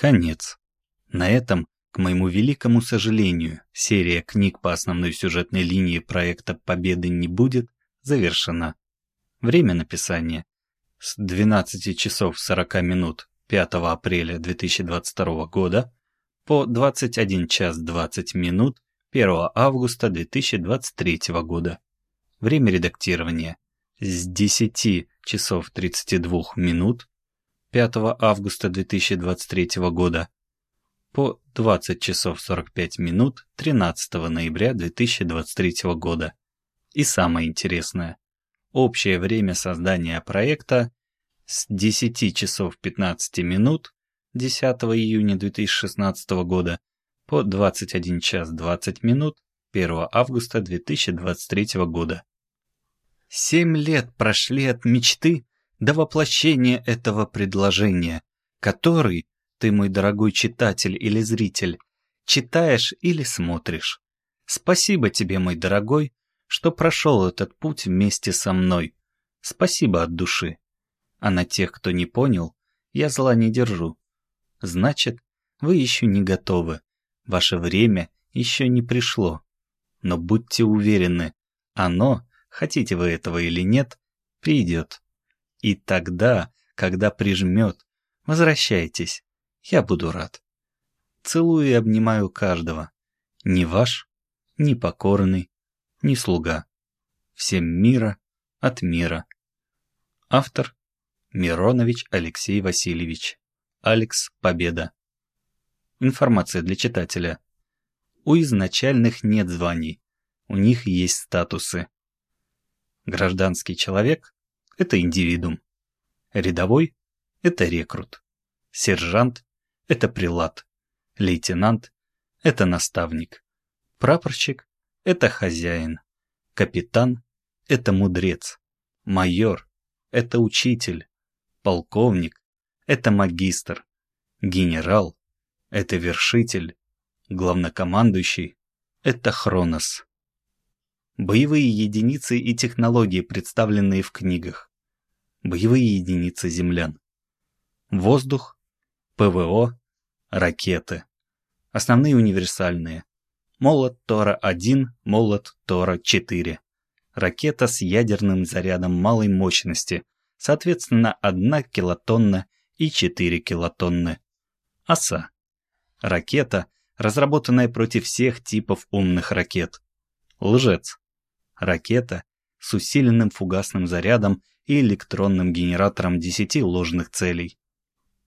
Конец. На этом, к моему великому сожалению, серия книг по основной сюжетной линии проекта «Победы не будет» завершена. Время написания с 12 часов 40 минут 5 апреля 2022 года по 21 час 20 минут 1 августа 2023 года. Время редактирования с 10 часов 32 минут 5 августа 2023 года по 20 часов 45 минут 13 ноября 2023 года. И самое интересное, общее время создания проекта с 10 часов 15 минут 10 июня 2016 года по 21 час 20 минут 1 августа 2023 года. Семь лет прошли от мечты до воплощения этого предложения, который ты, мой дорогой читатель или зритель, читаешь или смотришь. Спасибо тебе, мой дорогой, что прошел этот путь вместе со мной. Спасибо от души. А на тех, кто не понял, я зла не держу. Значит, вы еще не готовы. Ваше время еще не пришло. Но будьте уверены, оно, хотите вы этого или нет, придет. И тогда, когда прижмет, возвращайтесь. Я буду рад. Целую и обнимаю каждого. Ни ваш, ни покорный, ни слуга. Всем мира от мира. Автор Миронович Алексей Васильевич. Алекс Победа. Информация для читателя. У изначальных нет званий. У них есть статусы. Гражданский человек это индивидуум. Рядовой – это рекрут. Сержант – это прилад. Лейтенант – это наставник. Прапорщик – это хозяин. Капитан – это мудрец. Майор – это учитель. Полковник – это магистр. Генерал – это вершитель. Главнокомандующий – это Хронос. Боевые единицы и технологии, представленные в книгах боевые единицы землян. Воздух, ПВО, ракеты. Основные универсальные. Молот Тора-1, молот Тора-4. Ракета с ядерным зарядом малой мощности, соответственно 1 килотонна и 4 килотонны. ОСА. Ракета, разработанная против всех типов умных ракет. Лжец. Ракета с усиленным фугасным зарядом и электронным генератором 10 ложных целей.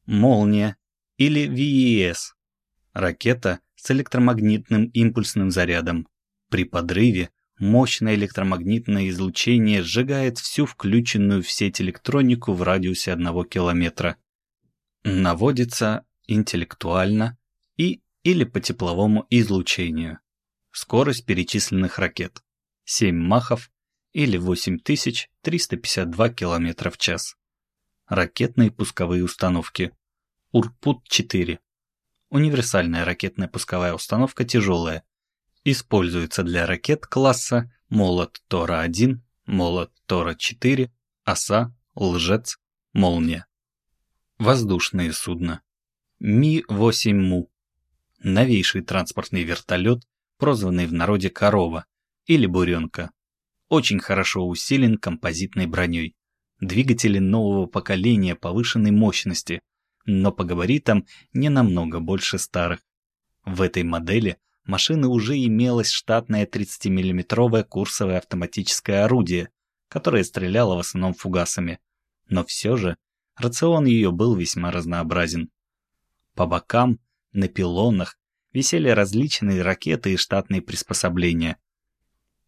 Молния или VES – ракета с электромагнитным импульсным зарядом. При подрыве мощное электромагнитное излучение сжигает всю включенную в сеть электронику в радиусе 1 километра. Наводится интеллектуально и или по тепловому излучению. Скорость перечисленных ракет – 7 махов или 8352 км в час. Ракетные пусковые установки. Урпут-4. Универсальная ракетная пусковая установка тяжелая. Используется для ракет класса Молот Тора-1, Молот Тора-4, Оса, Лжец, Молния. Воздушные судна. Ми-8Му. Новейший транспортный вертолет, прозванный в народе «Корова» или «Буренка» очень хорошо усилен композитной броней. Двигатели нового поколения повышенной мощности, но по габаритам не намного больше старых. В этой модели машины уже имелось штатное 30-мм курсовое автоматическое орудие, которое стреляло в основном фугасами. Но все же рацион ее был весьма разнообразен. По бокам, на пилонах, висели различные ракеты и штатные приспособления.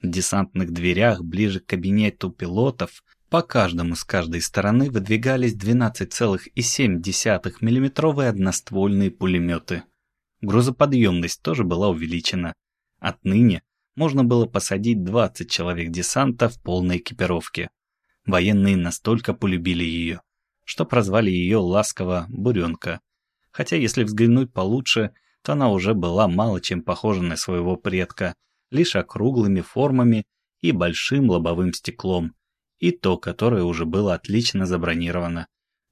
Десантных дверях ближе к кабинету пилотов по каждому с каждой стороны выдвигались 12,7 мм одноствольные пулеметы. Грузоподъемность тоже была увеличена. Отныне можно было посадить 20 человек десанта в полной экипировке. Военные настолько полюбили ее, что прозвали ее ласково «буренка». Хотя, если взглянуть получше, то она уже была мало чем похожа на своего предка, лишь округлыми формами и большим лобовым стеклом, и то, которое уже было отлично забронировано.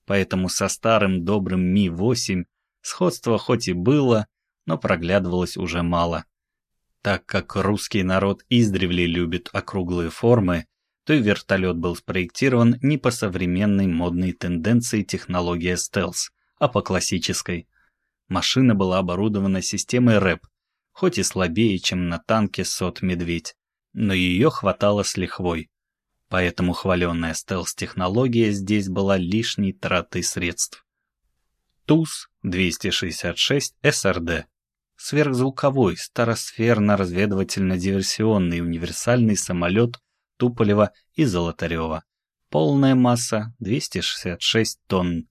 Поэтому со старым добрым Ми-8 Сходство хоть и было, но проглядывалось уже мало. Так как русский народ издревле любит округлые формы, то и вертолет был спроектирован не по современной модной тенденции технология стелс, а по классической. Машина была оборудована системой РЭП, хоть и слабее, чем на танке сот «Медведь», но ее хватало с лихвой. Поэтому хваленная стелс-технология здесь была лишней тратой средств. ТУЗ-266 СРД сверхзвуковой старосферно-разведывательно-диверсионный универсальный самолет Туполева и Золотарева. Полная масса 266 тонн.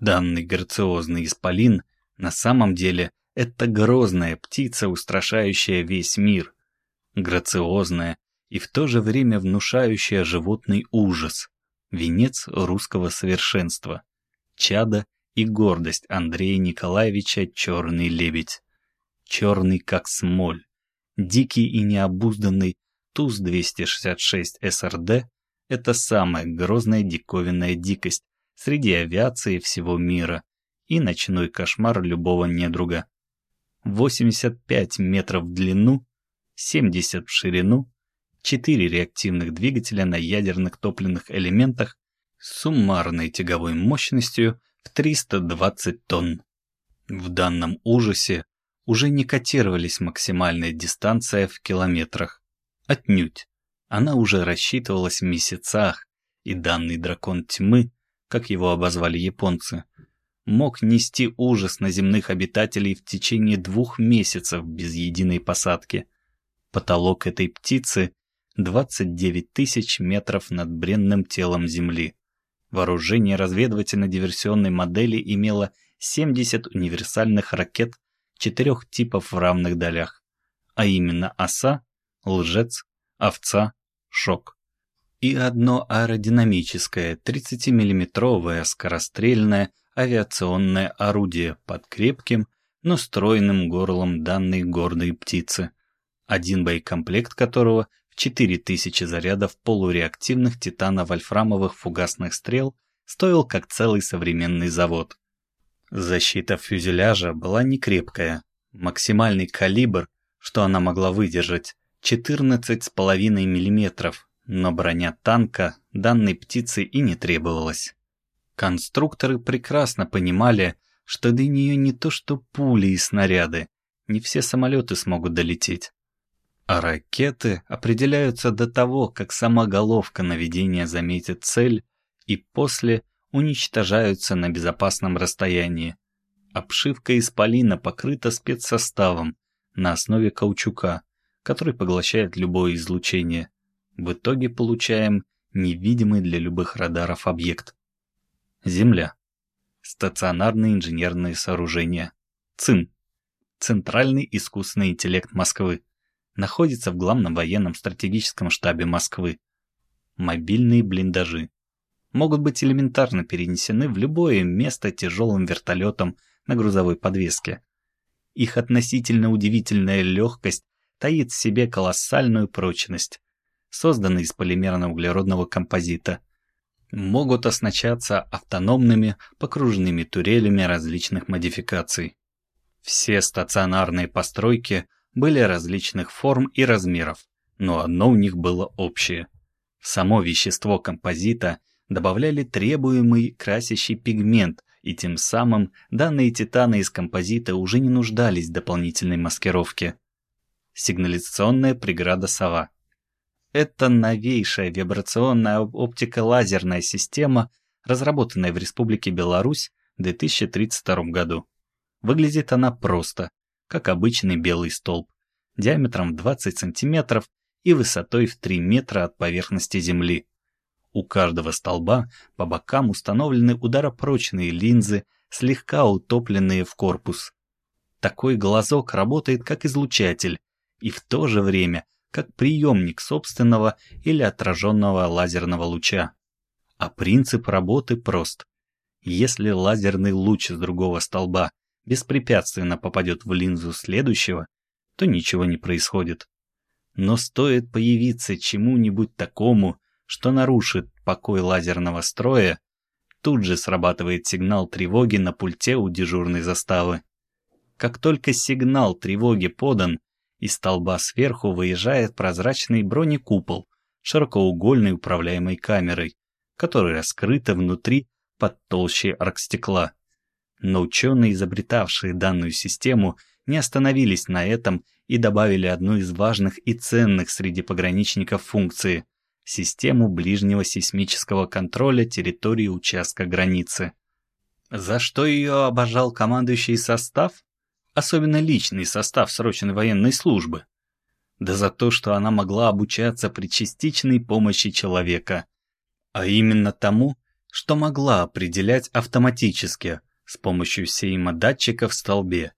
Данный грациозный исполин на самом деле это грозная птица, устрашающая весь мир. Грациозная и в то же время внушающая животный ужас. Венец русского совершенства. Чада и гордость Андрея Николаевича Черный Лебедь. Черный как смоль. Дикий и необузданный ТУЗ-266 СРД — это самая грозная диковинная дикость среди авиации всего мира и ночной кошмар любого недруга. 85 метров в длину, 70 в ширину, 4 реактивных двигателя на ядерных топливных элементах с суммарной тяговой мощностью в 320 тонн. В данном ужасе уже не котировались максимальная дистанция в километрах. Отнюдь. Она уже рассчитывалась в месяцах, и данный дракон тьмы, как его обозвали японцы, мог нести ужас на земных обитателей в течение двух месяцев без единой посадки. Потолок этой птицы — 29 тысяч метров над бренным телом Земли. Вооружение разведывательно-диверсионной модели имело 70 универсальных ракет четырех типов в равных долях, а именно оса, лжец, овца, шок. И одно аэродинамическое 30-миллиметровое скорострельное авиационное орудие под крепким, но стройным горлом данной гордой птицы, один боекомплект которого в 4000 зарядов полуреактивных титано-вольфрамовых фугасных стрел стоил как целый современный завод. Защита фюзеляжа была некрепкая. Максимальный калибр, что она могла выдержать, 14,5 мм, но броня танка данной птицы и не требовалась. Конструкторы прекрасно понимали, что до нее не то что пули и снаряды, не все самолеты смогут долететь. А ракеты определяются до того, как сама головка наведения заметит цель и после уничтожаются на безопасном расстоянии. Обшивка из полина покрыта спецсоставом на основе каучука, который поглощает любое излучение. В итоге получаем невидимый для любых радаров объект. Земля. Стационарные инженерные сооружения. ЦИН. Центральный искусственный интеллект Москвы. Находится в главном военном стратегическом штабе Москвы. Мобильные блиндажи. Могут быть элементарно перенесены в любое место тяжелым вертолетом на грузовой подвеске. Их относительно удивительная легкость таит в себе колоссальную прочность, созданный из полимерно-углеродного композита. Могут оснащаться автономными покружными турелями различных модификаций. Все стационарные постройки были различных форм и размеров, но одно у них было общее. Само вещество композита добавляли требуемый красящий пигмент, и тем самым данные титаны из композита уже не нуждались в дополнительной маскировке. Сигнализационная преграда «Сова». Это новейшая вибрационная оптико-лазерная система, разработанная в Республике Беларусь в 2032 году. Выглядит она просто, как обычный белый столб, диаметром 20 см и высотой в 3 метра от поверхности Земли. У каждого столба по бокам установлены ударопрочные линзы, слегка утопленные в корпус. Такой глазок работает как излучатель, и в то же время как приемник собственного или отраженного лазерного луча. А принцип работы прост. Если лазерный луч с другого столба беспрепятственно попадет в линзу следующего, то ничего не происходит. Но стоит появиться чему-нибудь такому, что нарушит покой лазерного строя, тут же срабатывает сигнал тревоги на пульте у дежурной заставы. Как только сигнал тревоги подан, из столба сверху выезжает прозрачный бронекупол широкоугольной управляемой камерой, которая раскрыта внутри под толщей аркстекла. Но ученые, изобретавшие данную систему, не остановились на этом и добавили одну из важных и ценных среди пограничников функции – систему ближнего сейсмического контроля территории участка границы. За что ее обожал командующий состав? Особенно личный состав срочной военной службы. Да за то, что она могла обучаться при частичной помощи человека. А именно тому, что могла определять автоматически с помощью сеймодатчика в столбе,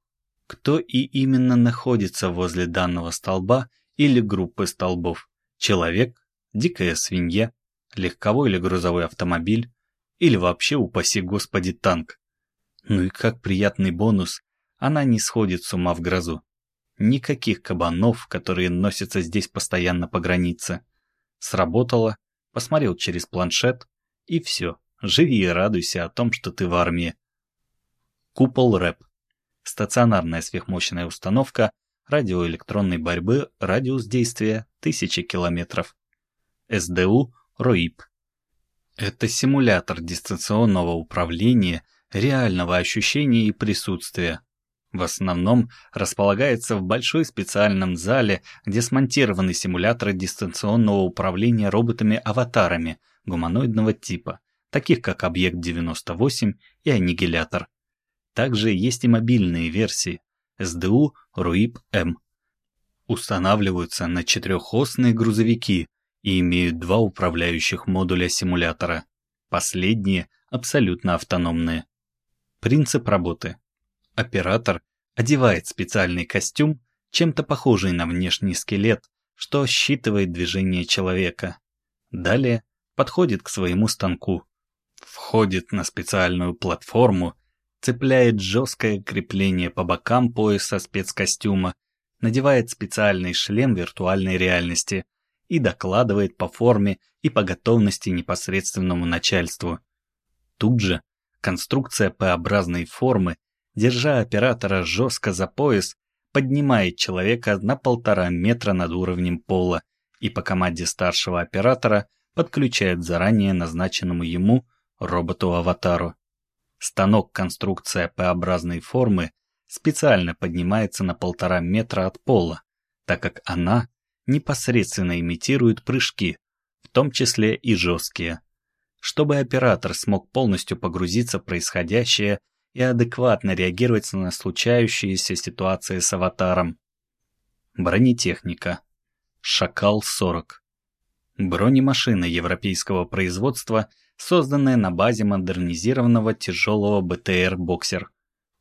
кто и именно находится возле данного столба или группы столбов. Человек, дикая свинья, легковой или грузовой автомобиль, или вообще, упаси господи, танк. Ну и как приятный бонус, она не сходит с ума в грозу. Никаких кабанов, которые носятся здесь постоянно по границе. Сработало, посмотрел через планшет, и все. Живи и радуйся о том, что ты в армии. Купол РЭП. Стационарная сверхмощная установка радиоэлектронной борьбы, радиус действия 1000 километров. СДУ РОИП. Это симулятор дистанционного управления, реального ощущения и присутствия. В основном располагается в большой специальном зале, где смонтированы симуляторы дистанционного управления роботами-аватарами гуманоидного типа – таких как Объект-98 и Аннигилятор. Также есть и мобильные версии СДУ РУИП-М. Устанавливаются на четырехосные грузовики и имеют два управляющих модуля симулятора. Последние абсолютно автономные. Принцип работы. Оператор одевает специальный костюм, чем-то похожий на внешний скелет, что считывает движение человека. Далее подходит к своему станку, входит на специальную платформу, цепляет жесткое крепление по бокам пояса спецкостюма, надевает специальный шлем виртуальной реальности и докладывает по форме и по готовности непосредственному начальству. Тут же конструкция П-образной формы, держа оператора жестко за пояс, поднимает человека на полтора метра над уровнем пола и по команде старшего оператора подключает заранее назначенному ему роботу-аватару. Станок конструкция П-образной формы специально поднимается на полтора метра от пола, так как она непосредственно имитирует прыжки, в том числе и жесткие. Чтобы оператор смог полностью погрузиться в происходящее и адекватно реагировать на случающиеся ситуации с аватаром. Бронетехника. Шакал-40. Бронемашина европейского производства – созданная на базе модернизированного тяжелого БТР «Боксер».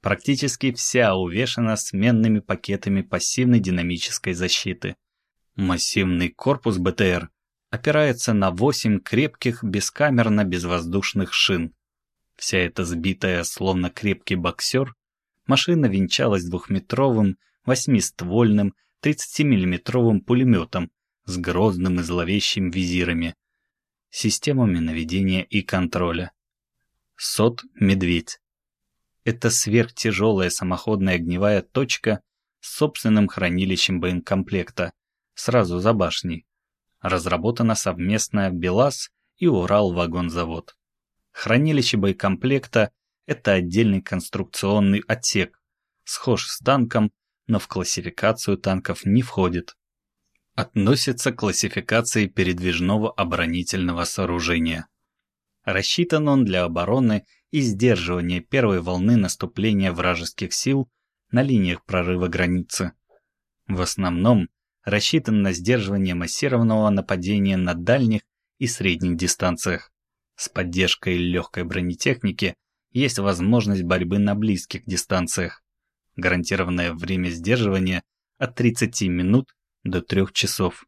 Практически вся увешана сменными пакетами пассивной динамической защиты. Массивный корпус БТР опирается на 8 крепких бескамерно-безвоздушных шин. Вся эта сбитая, словно крепкий боксер, машина венчалась двухметровым, восьмиствольным, 30-миллиметровым пулеметом с грозным и зловещим визирами, системами наведения и контроля. СОТ «Медведь». Это сверхтяжелая самоходная огневая точка с собственным хранилищем боекомплекта, сразу за башней. Разработана совместно БелАЗ и Урал-вагонзавод. Хранилище боекомплекта – это отдельный конструкционный отсек, схож с танком, но в классификацию танков не входит относится к классификации передвижного оборонительного сооружения. Рассчитан он для обороны и сдерживания первой волны наступления вражеских сил на линиях прорыва границы. В основном рассчитан на сдерживание массированного нападения на дальних и средних дистанциях. С поддержкой легкой бронетехники есть возможность борьбы на близких дистанциях. Гарантированное время сдерживания от 30 минут до трех часов.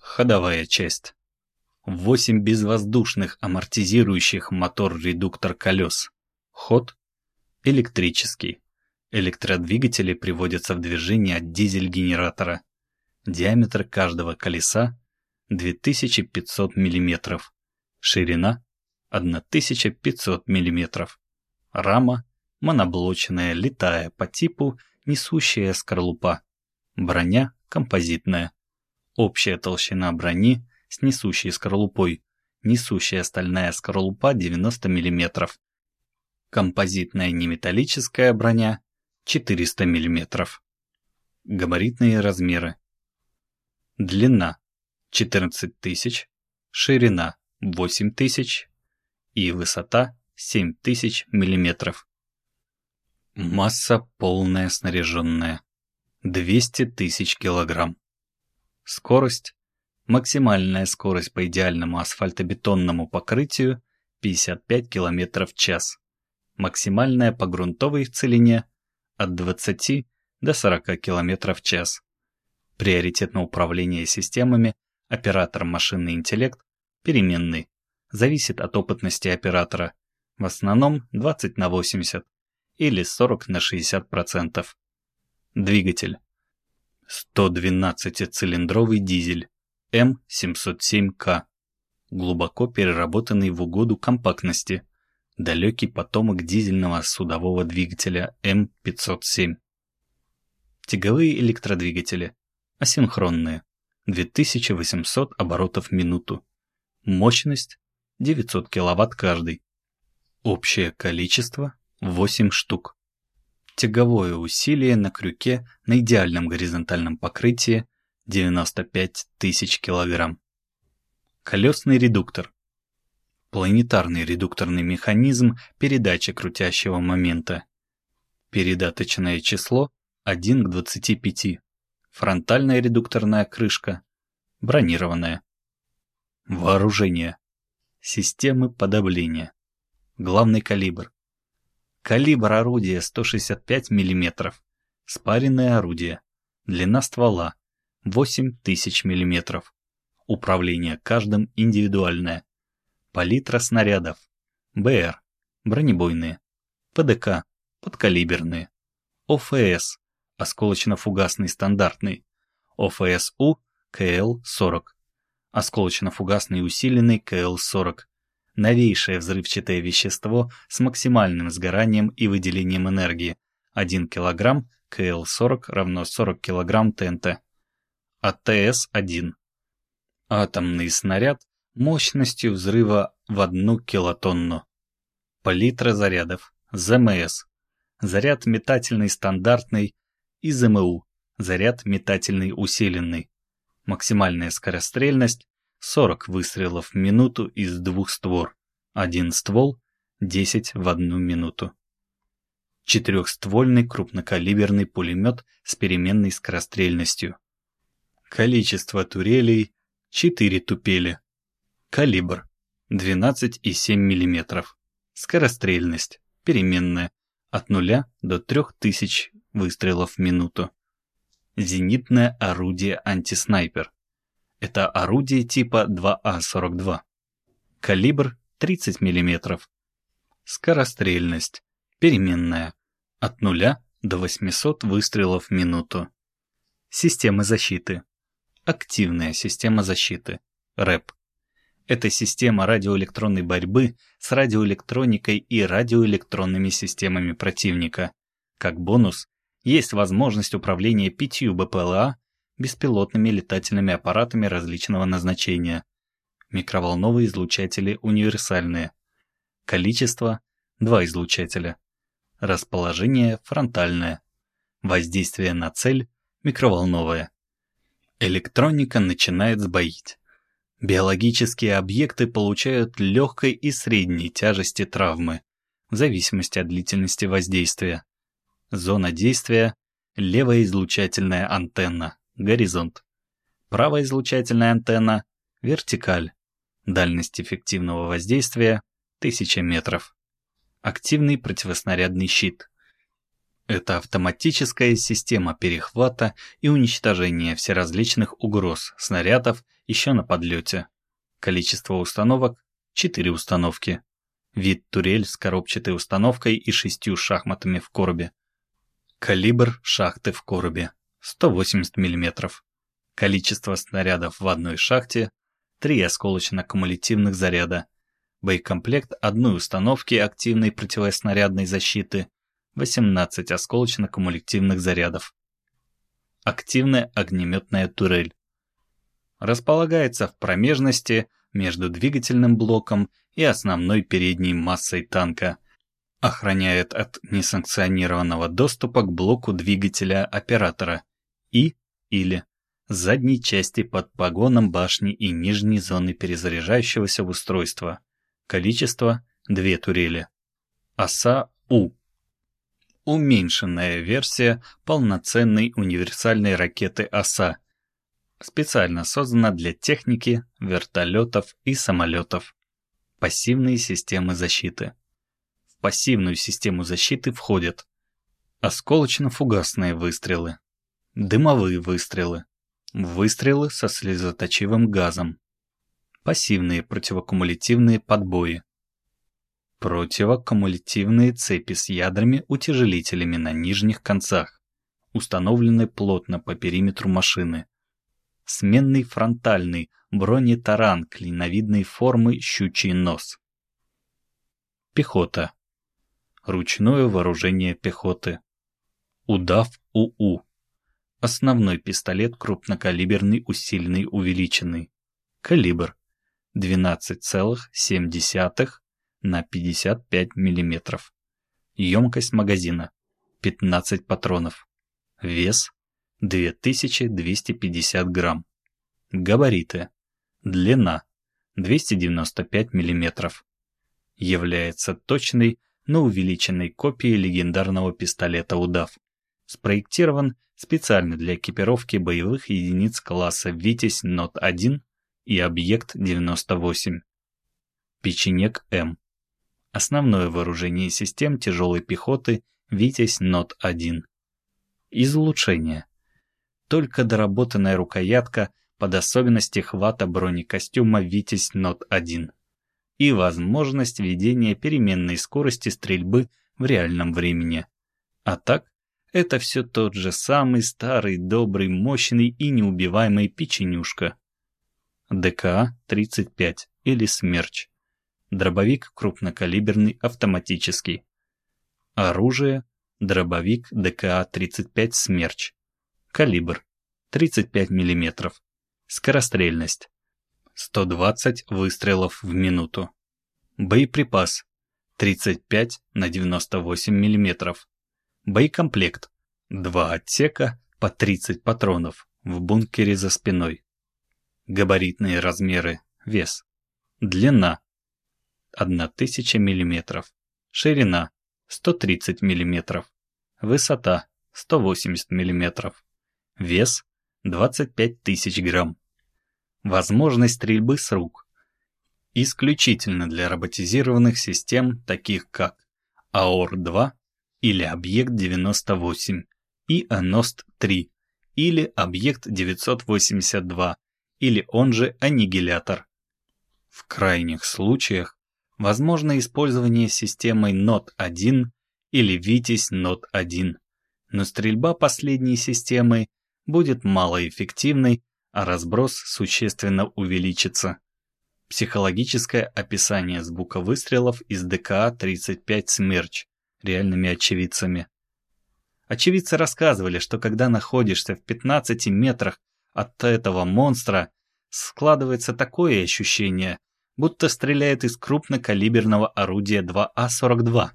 Ходовая часть. Восемь безвоздушных амортизирующих мотор-редуктор колес. Ход электрический. Электродвигатели приводятся в движение от дизель-генератора. Диаметр каждого колеса 2500 мм. Ширина 1500 мм. Рама моноблочная, летая по типу несущая скорлупа. Броня композитная. Общая толщина брони с несущей скорлупой. Несущая стальная скорлупа 90 мм. Композитная неметаллическая броня 400 мм. Габаритные размеры. Длина 14 тысяч, ширина 8 тысяч и высота 7 тысяч миллиметров. Масса полная снаряженная. 200 тысяч килограмм. Скорость. Максимальная скорость по идеальному асфальтобетонному покрытию 55 км в час. Максимальная по грунтовой целине от 20 до 40 км в час. Приоритет на управление системами оператор машинный интеллект переменный. Зависит от опытности оператора. В основном 20 на 80 или 40 на 60%. Двигатель. 112-цилиндровый дизель М707К. Глубоко переработанный в угоду компактности. Далекий потомок дизельного судового двигателя М507. Тяговые электродвигатели. Асинхронные. 2800 оборотов в минуту. Мощность 900 кВт каждый. Общее количество 8 штук. Тяговое усилие на крюке на идеальном горизонтальном покрытии 95 тысяч килограмм. Колесный редуктор. Планетарный редукторный механизм передачи крутящего момента. Передаточное число 1 к 25. Фронтальная редукторная крышка. Бронированная. Вооружение. Системы подавления. Главный калибр Калибр орудия 165 мм. Спаренное орудие. Длина ствола 8000 мм. Управление каждым индивидуальное. Палитра снарядов. БР. Бронебойные. ПДК. Подкалиберные. ОФС. Осколочно-фугасный стандартный. ОФСУ КЛ-40. Осколочно-фугасный усиленный КЛ-40 новейшее взрывчатое вещество с максимальным сгоранием и выделением энергии. 1 кг КЛ-40 равно 40 кг ТНТ. АТС-1. Атомный снаряд мощностью взрыва в 1 килотонну. Палитра зарядов. ЗМС. Заряд метательный стандартный и ЗМУ. Заряд метательный усиленный. Максимальная скорострельность 40 выстрелов в минуту из двух створ. Один ствол — 10 в одну минуту. Четырехствольный крупнокалиберный пулемет с переменной скорострельностью. Количество турелей — 4 тупели. Калибр — 12,7 мм. Скорострельность — переменная, от 0 до 3000 выстрелов в минуту. Зенитное орудие антиснайпер это орудие типа 2А42. Калибр 30 мм. Скорострельность. Переменная. От 0 до 800 выстрелов в минуту. Система защиты. Активная система защиты. РЭП. Это система радиоэлектронной борьбы с радиоэлектроникой и радиоэлектронными системами противника. Как бонус, есть возможность управления пятью БПЛА беспилотными летательными аппаратами различного назначения. Микроволновые излучатели универсальные. Количество – два излучателя. Расположение фронтальное. Воздействие на цель – микроволновое. Электроника начинает сбоить. Биологические объекты получают легкой и средней тяжести травмы, в зависимости от длительности воздействия. Зона действия – левая излучательная антенна горизонт. Правая излучательная антенна – вертикаль. Дальность эффективного воздействия – 1000 метров. Активный противоснарядный щит. Это автоматическая система перехвата и уничтожения всеразличных угроз снарядов еще на подлете. Количество установок – 4 установки. Вид турель с коробчатой установкой и шестью шахматами в коробе. Калибр шахты в коробе 180 мм. Количество снарядов в одной шахте – 3 осколочно-кумулятивных заряда. боекомплект одной установки активной противоснарядной защиты, 18 осколочно-кумулятивных зарядов. Активная огнеметная турель. Располагается в промежности между двигательным блоком и основной передней массой танка. Охраняет от несанкционированного доступа к блоку двигателя оператора и или задней части под погоном башни и нижней зоны перезаряжающегося устройства. Количество – две турели. Оса У. Уменьшенная версия полноценной универсальной ракеты «Оса», специально создана для техники, вертолетов и самолетов. Пассивные системы защиты. Пассивную систему защиты входят осколочно-фугасные выстрелы, дымовые выстрелы, выстрелы со слезоточивым газом, пассивные противокумулятивные подбои, противокумулятивные цепи с ядрами-утяжелителями на нижних концах, установленные плотно по периметру машины, сменный фронтальный бронетаран клиновидной формы щучий нос. Пехота. Ручное вооружение пехоты. Удав УУ. Основной пистолет крупнокалиберный усиленный увеличенный. Калибр 12,7 на 55 мм. Емкость магазина 15 патронов. Вес 2250 грамм. Габариты. Длина 295 мм. Является точной, но увеличенной копией легендарного пистолета «Удав». Спроектирован специально для экипировки боевых единиц класса «Витязь НОТ-1» и «Объект-98». Печенек М. Основное вооружение систем тяжелой пехоты «Витязь НОТ-1». Из улучшения. Только доработанная рукоятка под особенности хвата бронекостюма «Витязь НОТ-1» и возможность ведения переменной скорости стрельбы в реальном времени. А так, это все тот же самый старый, добрый, мощный и неубиваемый печенюшка. ДК-35 или «Смерч». Дробовик крупнокалиберный автоматический. Оружие – дробовик ДК-35 «Смерч». Калибр – 35 мм. Скорострельность – 120 выстрелов в минуту. Боеприпас – 35 на 98 мм. Боекомплект. Два отсека по 30 патронов в бункере за спиной. Габаритные размеры. Вес. Длина. 1000 мм. Ширина. 130 мм. Высота. 180 мм. Вес. 25 тысяч грамм. Возможность стрельбы с рук. Исключительно для роботизированных систем, таких как АОР-2 или объект-98 и АНОСТ-3 или объект-982 или он же аннигилятор. В крайних случаях возможно использование системой НОТ-1 или Витязь НОТ-1, но стрельба последней системой будет малоэффективной, а разброс существенно увеличится. Психологическое описание звука выстрелов из ДКА-35 «Смерч» реальными очевидцами. Очевидцы рассказывали, что когда находишься в 15 метрах от этого монстра, складывается такое ощущение, будто стреляет из крупнокалиберного орудия 2А-42. А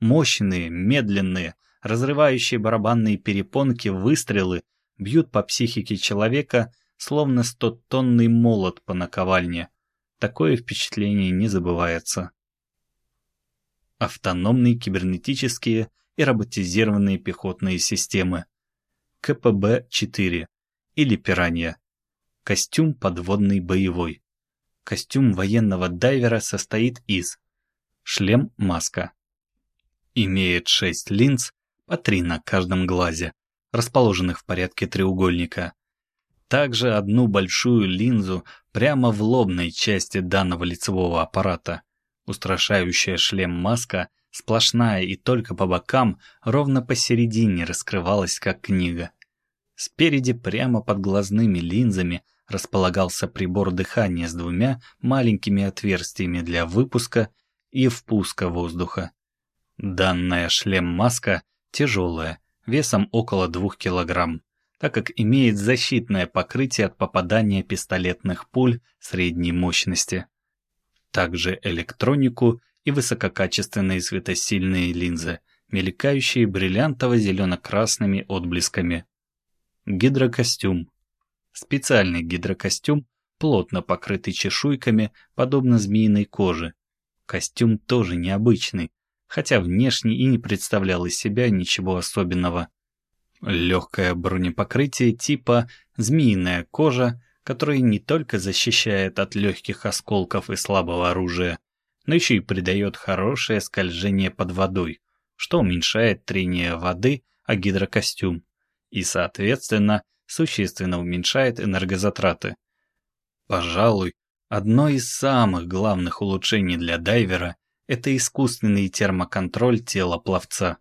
Мощные, медленные, разрывающие барабанные перепонки выстрелы бьют по психике человека, словно стотонный молот по наковальне. Такое впечатление не забывается автономные кибернетические и роботизированные пехотные системы, КПБ-4 или «Пиранья», костюм подводный боевой. Костюм военного дайвера состоит из шлем-маска. Имеет 6 линз, по 3 на каждом глазе, расположенных в порядке треугольника. Также одну большую линзу прямо в лобной части данного лицевого аппарата. Устрашающая шлем-маска, сплошная и только по бокам, ровно посередине раскрывалась как книга. Спереди прямо под глазными линзами располагался прибор дыхания с двумя маленькими отверстиями для выпуска и впуска воздуха. Данная шлем-маска тяжелая, весом около 2 кг, так как имеет защитное покрытие от попадания пистолетных пуль средней мощности. Также электронику и высококачественные светосильные линзы, мелькающие бриллиантово-зелено-красными отблесками. Гидрокостюм. Специальный гидрокостюм, плотно покрытый чешуйками, подобно змеиной коже. Костюм тоже необычный, хотя внешне и не представлял из себя ничего особенного. Легкое бронепокрытие типа «змеиная кожа», которое не только защищает от легких осколков и слабого оружия, но еще и придает хорошее скольжение под водой, что уменьшает трение воды о гидрокостюм и, соответственно, существенно уменьшает энергозатраты. Пожалуй, одно из самых главных улучшений для дайвера – это искусственный термоконтроль тела пловца.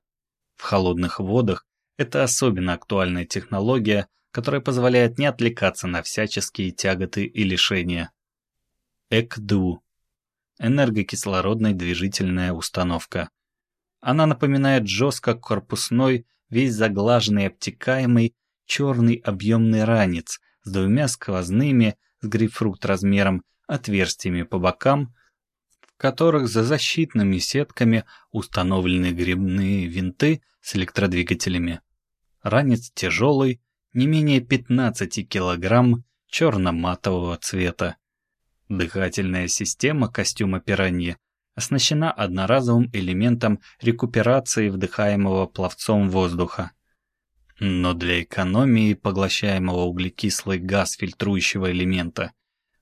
В холодных водах это особенно актуальная технология, которая позволяет не отвлекаться на всяческие тяготы и лишения. ЭКДУ – энергокислородная движительная установка. Она напоминает жестко корпусной, весь заглаженный обтекаемый, черный объемный ранец с двумя сквозными, с грейпфрут размером, отверстиями по бокам, в которых за защитными сетками установлены грибные винты с электродвигателями. Ранец тяжелый, не менее 15 килограмм, черно-матового цвета. Дыхательная система костюма пираньи оснащена одноразовым элементом рекуперации вдыхаемого пловцом воздуха. Но для экономии поглощаемого углекислый газ фильтрующего элемента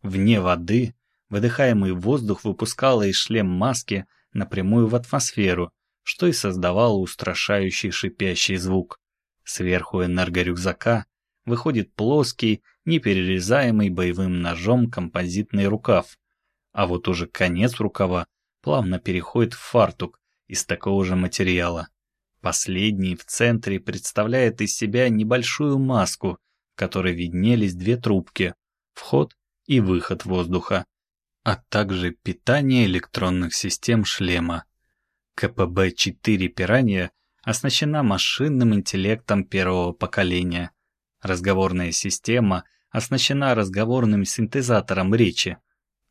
вне воды выдыхаемый воздух выпускал из шлем маски напрямую в атмосферу, что и создавало устрашающий шипящий звук. Сверху энергорюкзака выходит плоский, неперерезаемый боевым ножом композитный рукав, а вот уже конец рукава плавно переходит в фартук из такого же материала. Последний в центре представляет из себя небольшую маску, в которой виднелись две трубки – вход и выход воздуха, а также питание электронных систем шлема. КПБ-4 «Пиранья» оснащена машинным интеллектом первого поколения. Разговорная система оснащена разговорным синтезатором речи.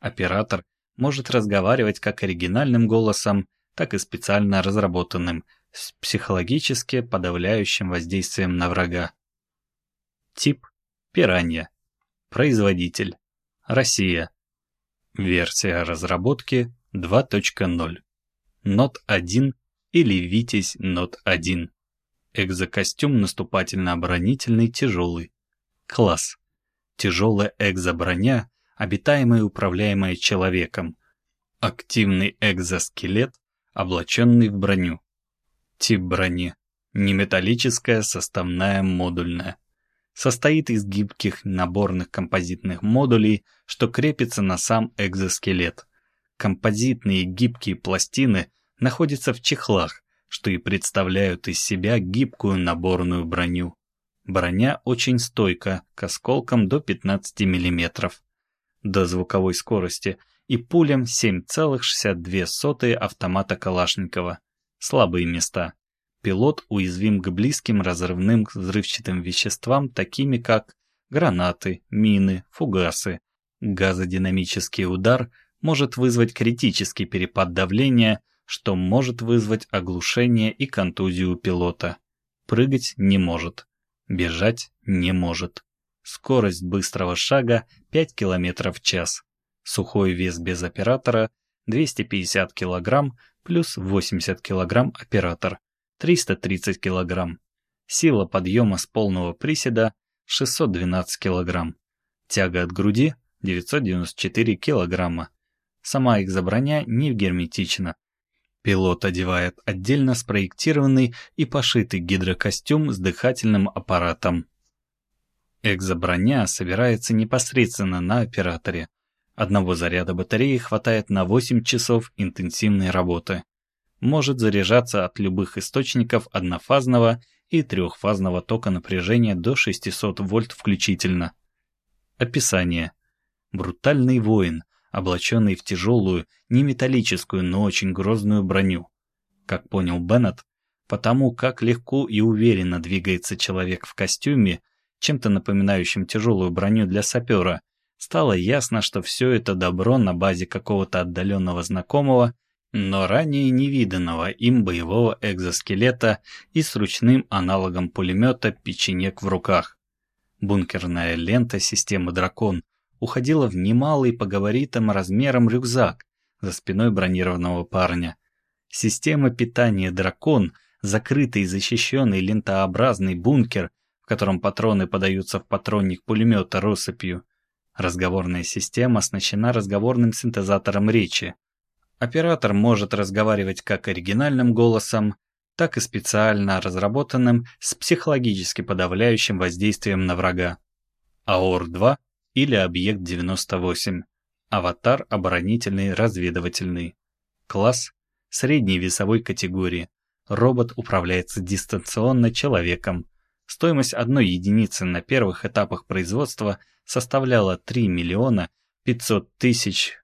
Оператор может разговаривать как оригинальным голосом, так и специально разработанным – с психологически подавляющим воздействием на врага. Тип – пиранья. Производитель – Россия. Версия разработки 2.0. Нот 1 или Витязь Нот 1. Экзокостюм наступательно-оборонительный тяжелый. Класс. Тяжелая экзоброня, обитаемая и управляемая человеком. Активный экзоскелет, облаченный в броню. Тип брони. Неметаллическая, составная, модульная. Состоит из гибких наборных композитных модулей, что крепится на сам экзоскелет. Композитные гибкие пластины находятся в чехлах, что и представляют из себя гибкую наборную броню. Броня очень стойка к осколкам до 15 мм, до звуковой скорости и пулям 7,62 автомата Калашникова слабые места. Пилот уязвим к близким разрывным взрывчатым веществам, такими как гранаты, мины, фугасы. Газодинамический удар может вызвать критический перепад давления, что может вызвать оглушение и контузию пилота. Прыгать не может. Бежать не может. Скорость быстрого шага 5 км в час. Сухой вес без оператора 250 кг плюс 80 кг оператор, 330 кг. Сила подъема с полного приседа 612 кг. Тяга от груди 994 кг. Сама экзоброня не герметична. Пилот одевает отдельно спроектированный и пошитый гидрокостюм с дыхательным аппаратом. Экзоброня собирается непосредственно на операторе, Одного заряда батареи хватает на 8 часов интенсивной работы. Может заряжаться от любых источников однофазного и трехфазного тока напряжения до 600 вольт включительно. Описание. Брутальный воин, облаченный в тяжелую, не металлическую, но очень грозную броню. Как понял Беннет, потому как легко и уверенно двигается человек в костюме, чем-то напоминающим тяжелую броню для сапера, стало ясно, что все это добро на базе какого-то отдаленного знакомого, но ранее невиданного им боевого экзоскелета и с ручным аналогом пулемета печенек в руках. Бункерная лента системы «Дракон» уходила в немалый по габаритам размером рюкзак за спиной бронированного парня. Система питания «Дракон», закрытый защищенный лентообразный бункер, в котором патроны подаются в патронник пулемета россыпью. Разговорная система оснащена разговорным синтезатором речи. Оператор может разговаривать как оригинальным голосом, так и специально разработанным с психологически подавляющим воздействием на врага. АОР-2 или Объект-98. Аватар оборонительный разведывательный. Класс средней весовой категории. Робот управляется дистанционно человеком. Стоимость одной единицы на первых этапах производства составляла 3 миллиона 500 тысяч,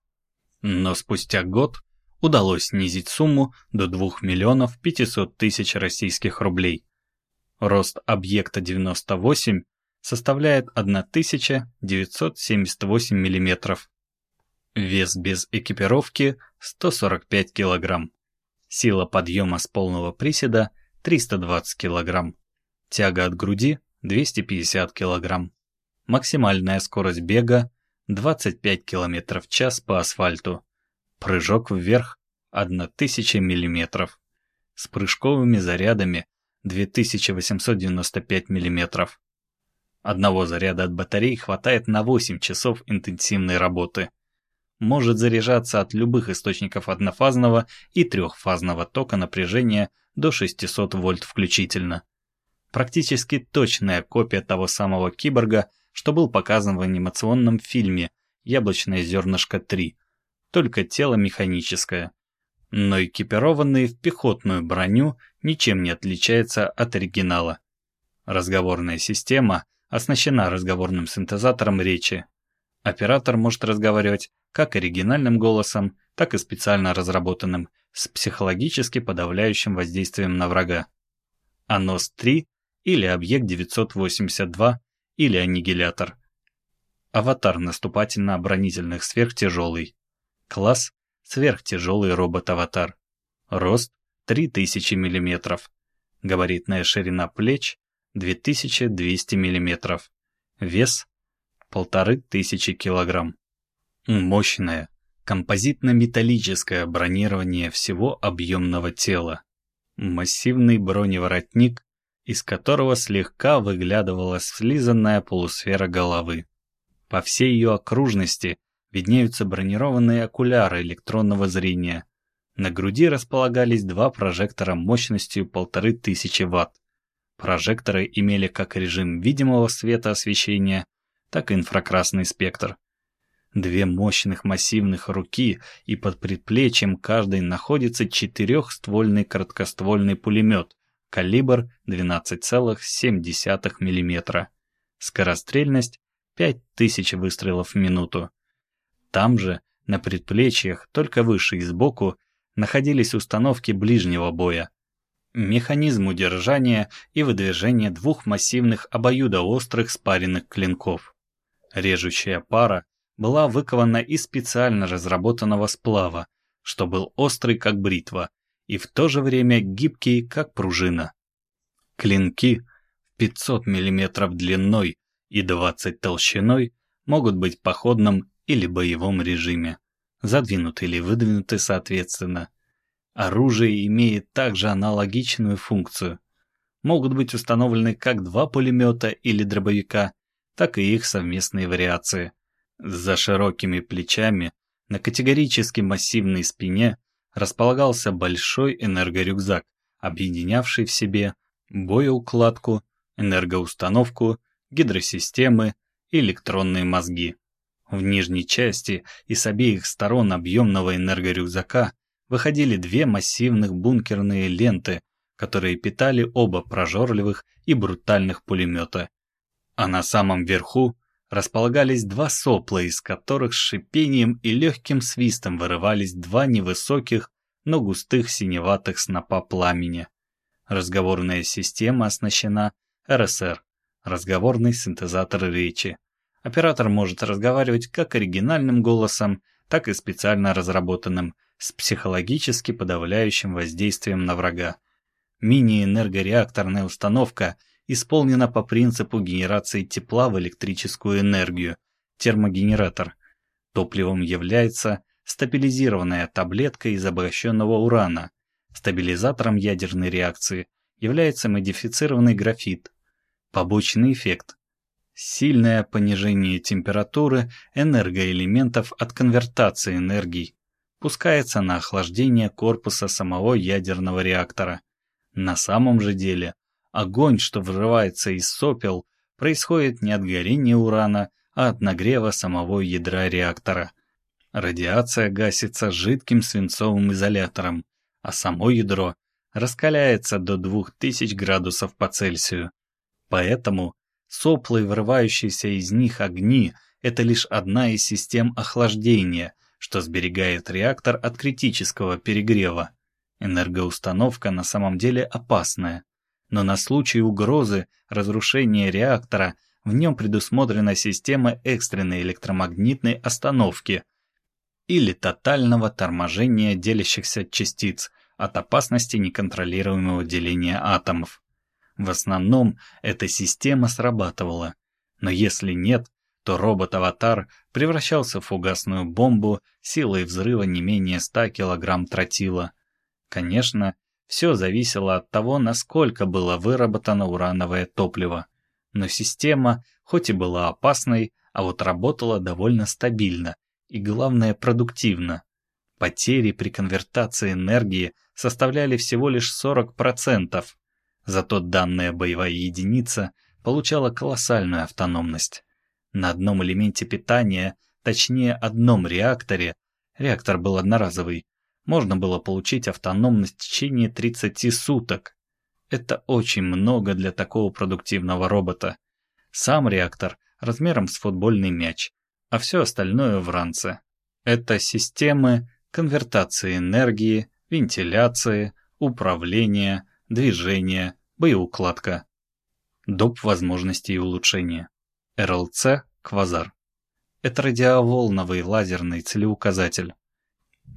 но спустя год удалось снизить сумму до 2 миллионов 500 тысяч российских рублей. Рост объекта 98 составляет 1978 миллиметров. Вес без экипировки 145 килограмм. Сила подъема с полного приседа 320 килограмм. Тяга от груди 250 килограмм. Максимальная скорость бега 25 км в час по асфальту. Прыжок вверх 1000 мм. С прыжковыми зарядами 2895 мм. Одного заряда от батареи хватает на 8 часов интенсивной работы может заряжаться от любых источников однофазного и трехфазного тока напряжения до 600 вольт включительно. Практически точная копия того самого киборга, что был показан в анимационном фильме «Яблочное зернышко 3», только тело механическое. Но экипированный в пехотную броню ничем не отличается от оригинала. Разговорная система оснащена разговорным синтезатором речи. Оператор может разговаривать как оригинальным голосом, так и специально разработанным, с психологически подавляющим воздействием на врага. АНОС-3 или Объект-982 или Аннигилятор. Аватар наступательно-оборонительных сверхтяжелый. Класс сверхтяжелый робот-аватар. Рост 3000 мм. Габаритная ширина плеч 2200 мм. Вес 1500 кг. Мощное, композитно-металлическое бронирование всего объемного тела. Массивный броневоротник, из которого слегка выглядывала слизанная полусфера головы. По всей ее окружности виднеются бронированные окуляры электронного зрения. На груди располагались два прожектора мощностью 1500 Вт. Прожекторы имели как режим видимого света освещения, так и инфракрасный спектр. Две мощных массивных руки, и под предплечьем каждой находится четырехствольный короткоствольный пулемет, калибр 12,7 мм. Скорострельность 5000 выстрелов в минуту. Там же, на предплечьях, только выше и сбоку, находились установки ближнего боя. Механизм удержания и выдвижения двух массивных обоюдоострых спаренных клинков. Режущая пара была выкована из специально разработанного сплава, что был острый как бритва и в то же время гибкий как пружина. Клинки 500 мм длиной и 20 толщиной могут быть в походном или боевом режиме, задвинуты или выдвинуты соответственно. Оружие имеет также аналогичную функцию. Могут быть установлены как два пулемета или дробовика, так и их совместные вариации. За широкими плечами, на категорически массивной спине располагался большой энергорюкзак, объединявший в себе боеукладку, энергоустановку, гидросистемы электронные мозги. В нижней части и с обеих сторон объемного энергорюкзака выходили две массивных бункерные ленты, которые питали оба прожорливых и брутальных пулемета. А на самом верху располагались два сопла, из которых с шипением и легким свистом вырывались два невысоких, но густых синеватых снопа пламени. Разговорная система оснащена РСР, разговорный синтезатор речи. Оператор может разговаривать как оригинальным голосом, так и специально разработанным, с психологически подавляющим воздействием на врага. Мини-энергореакторная установка исполнена по принципу генерации тепла в электрическую энергию, термогенератор. Топливом является стабилизированная таблетка из обогащенного урана. Стабилизатором ядерной реакции является модифицированный графит. Побочный эффект. Сильное понижение температуры энергоэлементов от конвертации энергий пускается на охлаждение корпуса самого ядерного реактора. На самом же деле, огонь, что вырывается из сопел, происходит не от горения урана, а от нагрева самого ядра реактора. Радиация гасится жидким свинцовым изолятором, а само ядро раскаляется до 2000 градусов по Цельсию. Поэтому сопла и вырывающиеся из них огни – это лишь одна из систем охлаждения, что сберегает реактор от критического перегрева. Энергоустановка на самом деле опасная, но на случай угрозы разрушения реактора в нем предусмотрена система экстренной электромагнитной остановки или тотального торможения делящихся частиц от опасности неконтролируемого деления атомов. В основном эта система срабатывала, но если нет, то робот-аватар превращался в фугасную бомбу силой взрыва не менее 100 кг тротила. Конечно, все зависело от того, насколько было выработано урановое топливо. Но система, хоть и была опасной, а вот работала довольно стабильно и, главное, продуктивно. Потери при конвертации энергии составляли всего лишь 40%, зато данная боевая единица получала колоссальную автономность. На одном элементе питания, точнее одном реакторе, реактор был одноразовый, можно было получить автономность в течение 30 суток. Это очень много для такого продуктивного робота. Сам реактор размером с футбольный мяч, а все остальное в ранце. Это системы конвертации энергии, вентиляции, управления, движения, боеукладка. Доп. возможностей улучшения. РЛЦ «Квазар». Это радиоволновый лазерный целеуказатель.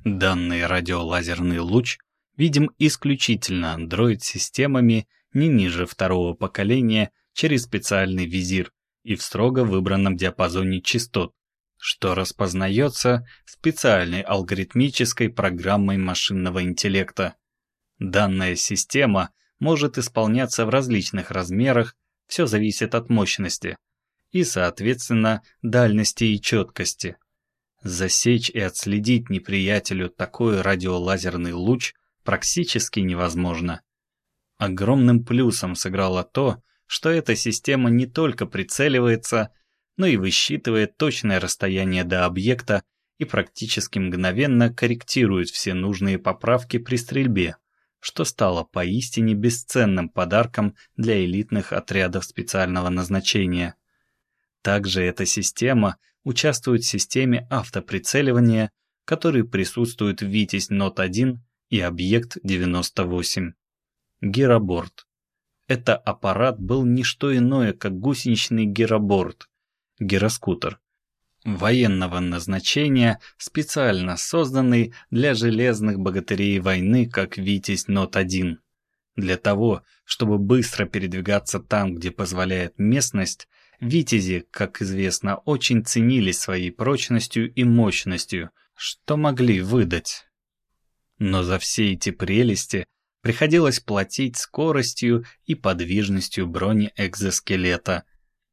Данный радиолазерный луч видим исключительно Android-системами не ниже второго поколения через специальный визир и в строго выбранном диапазоне частот, что распознается специальной алгоритмической программой машинного интеллекта. Данная система может исполняться в различных размерах, все зависит от мощности и, соответственно, дальности и четкости. Засечь и отследить неприятелю такой радиолазерный луч практически невозможно. Огромным плюсом сыграло то, что эта система не только прицеливается, но и высчитывает точное расстояние до объекта и практически мгновенно корректирует все нужные поправки при стрельбе, что стало поистине бесценным подарком для элитных отрядов специального назначения. Также эта система – участвует в системе автоприцеливания, который присутствует в Витязь Нот-1 и Объект-98. Гироборд. Это аппарат был не что иное, как гусеничный гироборд, гироскутер, военного назначения, специально созданный для железных богатырей войны, как Витязь Нот-1. Для того, чтобы быстро передвигаться там, где позволяет местность, Витязи, как известно, очень ценились своей прочностью и мощностью, что могли выдать. Но за все эти прелести приходилось платить скоростью и подвижностью бронеэкзоскелета.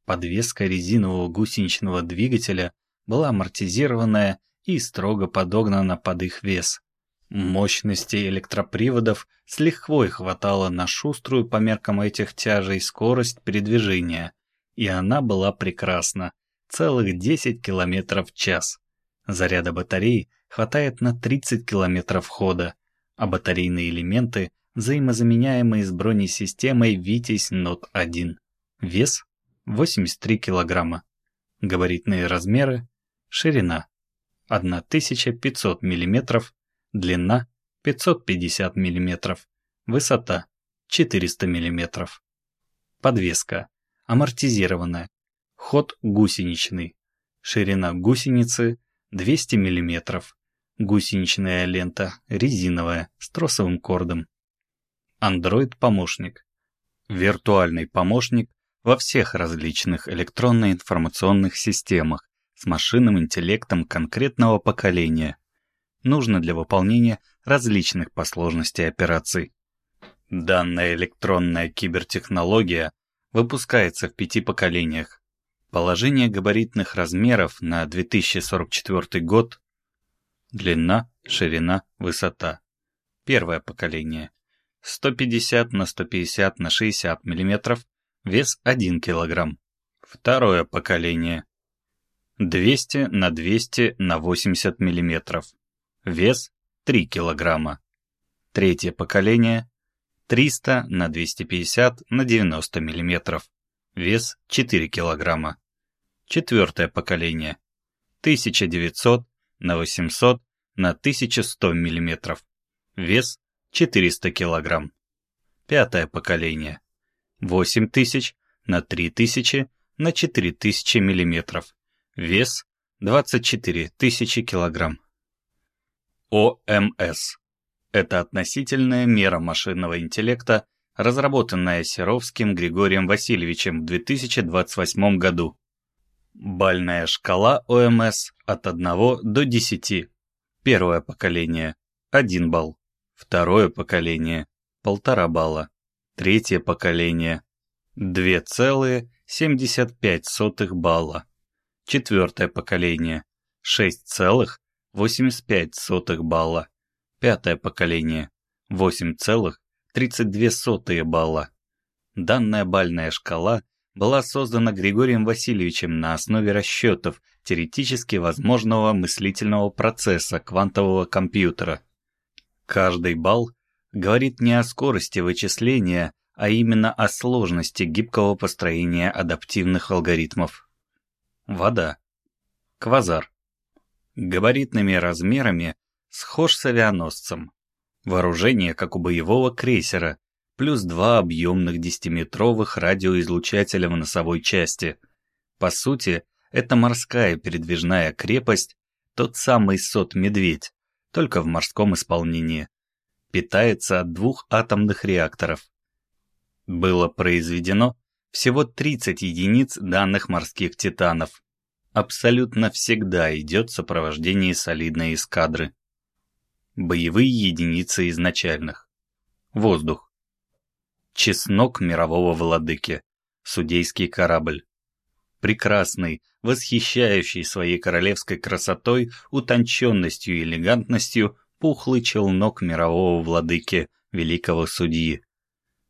Подвеска резинового гусеничного двигателя была амортизированная и строго подогнана под их вес. Мощности электроприводов с лихвой хватало на шуструю по меркам этих тяжей скорость передвижения, и она была прекрасна. Целых 10 км в час. Заряда батареи хватает на 30 км хода, а батарейные элементы взаимозаменяемые с бронесистемой Витязь Нот-1. Вес 83 кг. Габаритные размеры. Ширина 1500 мм, длина 550 мм, высота 400 мм. Подвеска. Амортизированная. Ход гусеничный. Ширина гусеницы 200 мм. Гусеничная лента резиновая с тросовым кордом. Android-помощник. Виртуальный помощник во всех различных электронно-информационных системах с машинным интеллектом конкретного поколения. Нужно для выполнения различных по сложности операций. Данная электронная кибертехнология выпускается в пяти поколениях. Положение габаритных размеров на 2044 год Длина, ширина, высота. Первое поколение. 150 на 150 на 60 мм, вес 1 кг. Второе поколение. 200 на 200 на 80 мм, вес 3 кг. Третье поколение. 300 на 250 на 90 мм, вес 4 кг. Четвертое поколение. 1900 на 800 на 1100 мм. Вес 400 кг. Пятое поколение. 8000 на 3000 на 4000 мм. Вес 24 тысячи кг. ОМС. Это относительная мера машинного интеллекта, разработанная Серовским Григорием Васильевичем в 2028 году. Бальная шкала ОМС от 1 до 10. Первое поколение – 1 балл. Второе поколение – 1,5 балла. Третье поколение – 2,75 балла. Четвертое поколение – 6,85 балла. Пятое поколение – 8,32 балла. Данная бальная шкала была создана Григорием Васильевичем на основе расчетов теоретически возможного мыслительного процесса квантового компьютера. Каждый балл говорит не о скорости вычисления, а именно о сложности гибкого построения адаптивных алгоритмов. Вода. Квазар. Габаритными размерами схож с авианосцем. Вооружение, как у боевого крейсера, плюс два объемных десятиметровых радиоизлучателя в носовой части. По сути, это морская передвижная крепость, тот самый сот-медведь, только в морском исполнении. Питается от двух атомных реакторов. Было произведено всего 30 единиц данных морских титанов. Абсолютно всегда идет сопровождение солидной эскадры. Боевые единицы изначальных. Воздух. Чеснок мирового владыки. Судейский корабль. Прекрасный, восхищающий своей королевской красотой, утонченностью и элегантностью, пухлый челнок мирового владыки, великого судьи.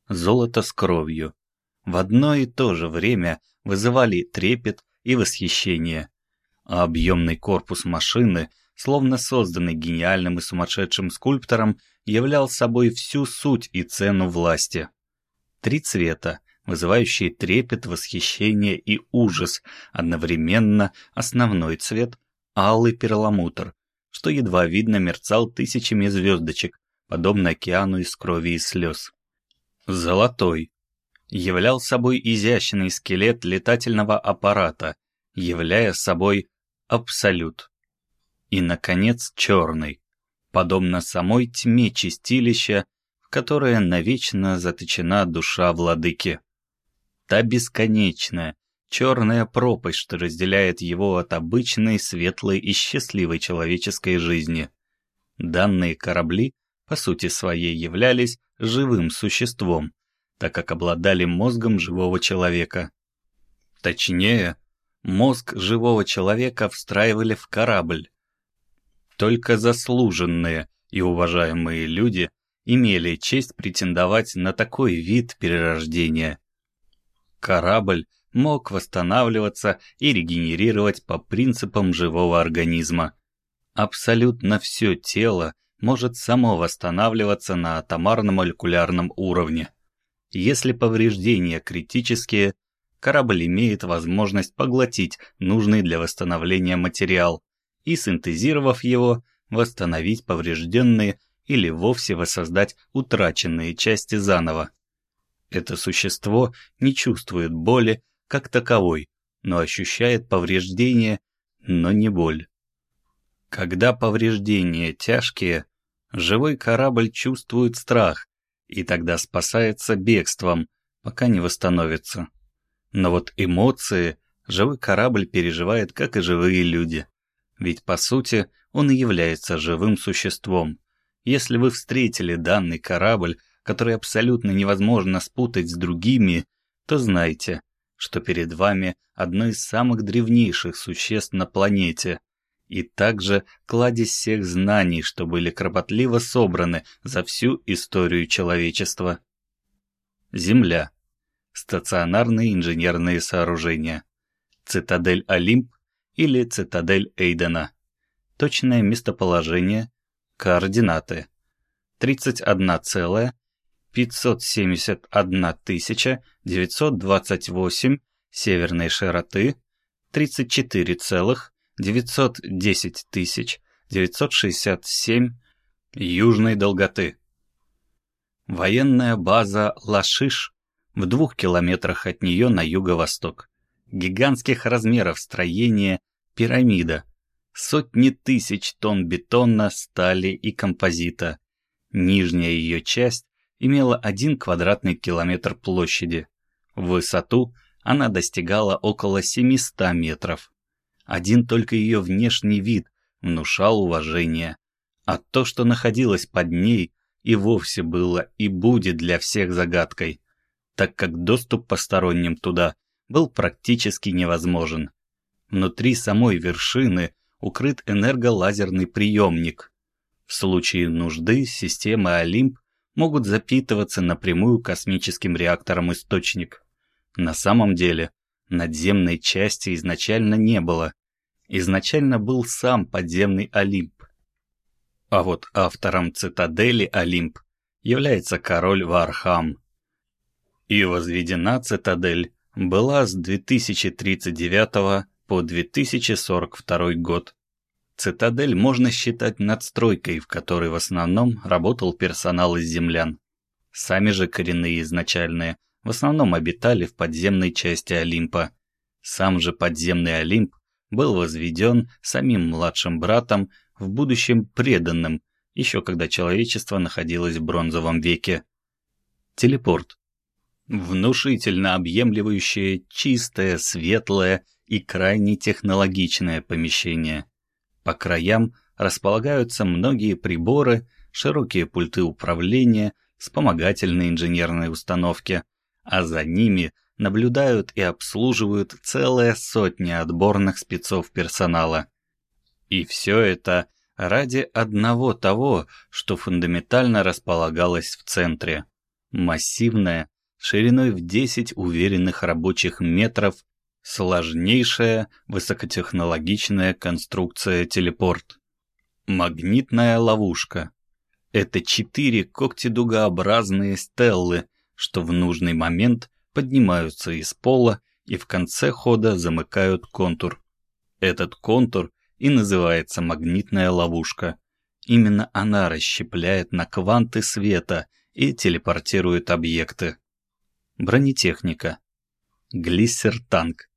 Золото с кровью. В одно и то же время вызывали трепет и восхищение. А объемный корпус машины, словно созданный гениальным и сумасшедшим скульптором, являл собой всю суть и цену власти. Три цвета, вызывающие трепет, восхищение и ужас, одновременно основной цвет — алый перламутр, что едва видно мерцал тысячами звездочек, подобно океану из крови и слез. Золотой являл собой изящный скелет летательного аппарата, являя собой абсолют. И, наконец, черный, подобно самой тьме чистилища, которая навечно заточена душа владыки. Та бесконечная, черная пропасть, что разделяет его от обычной, светлой и счастливой человеческой жизни. Данные корабли, по сути своей, являлись живым существом, так как обладали мозгом живого человека. Точнее, мозг живого человека встраивали в корабль. Только заслуженные и уважаемые люди имели честь претендовать на такой вид перерождения. Корабль мог восстанавливаться и регенерировать по принципам живого организма. Абсолютно все тело может само восстанавливаться на атомарно-молекулярном уровне. Если повреждения критические, корабль имеет возможность поглотить нужный для восстановления материал и, синтезировав его, восстановить поврежденные или вовсе воссоздать утраченные части заново. Это существо не чувствует боли как таковой, но ощущает повреждение, но не боль. Когда повреждения тяжкие, живой корабль чувствует страх и тогда спасается бегством, пока не восстановится. Но вот эмоции живой корабль переживает, как и живые люди. Ведь, по сути, он и является живым существом. Если вы встретили данный корабль, который абсолютно невозможно спутать с другими, то знайте, что перед вами одно из самых древнейших существ на планете, и также кладезь всех знаний, что были кропотливо собраны за всю историю человечества. Земля. Стационарные инженерные сооружения. Цитадель Олимп или цитадель Эйдена. Точное местоположение. Координаты. 31,571 928 северной широты, 34 целых 910 тысяч 967 южной долготы. Военная база Лашиш в двух километрах от нее на юго-восток. Гигантских размеров строение пирамида. Сотни тысяч тонн бетона, стали и композита. Нижняя ее часть имела один квадратный километр площади. В высоту она достигала около 700 метров. Один только ее внешний вид внушал уважение, а то, что находилось под ней, и вовсе было и будет для всех загадкой, так как доступ посторонним туда был практически невозможен. Внутри самой вершины укрыт энерголазерный приемник. В случае нужды системы Олимп могут запитываться напрямую космическим реактором источник. На самом деле, надземной части изначально не было, изначально был сам подземный Олимп. А вот автором цитадели Олимп является король Вархам. И возведена цитадель была с 2039 по 2042 год. Цитадель можно считать надстройкой, в которой в основном работал персонал из землян. Сами же коренные изначальные в основном обитали в подземной части Олимпа. Сам же подземный Олимп был возведен самим младшим братом, в будущем преданным, еще когда человечество находилось в бронзовом веке. Телепорт. Внушительно объемливающее, чистое, светлое и крайне технологичное помещение. По краям располагаются многие приборы, широкие пульты управления, вспомогательные инженерные установки, а за ними – наблюдают и обслуживают целая сотня отборных спецов персонала. И все это ради одного того, что фундаментально располагалось в центре. Массивная, шириной в 10 уверенных рабочих метров, сложнейшая высокотехнологичная конструкция телепорт. Магнитная ловушка. Это четыре когтедугообразные стеллы, что в нужный момент поднимаются из пола и в конце хода замыкают контур. Этот контур и называется магнитная ловушка. Именно она расщепляет на кванты света и телепортирует объекты. Бронетехника. Глиссер-танк.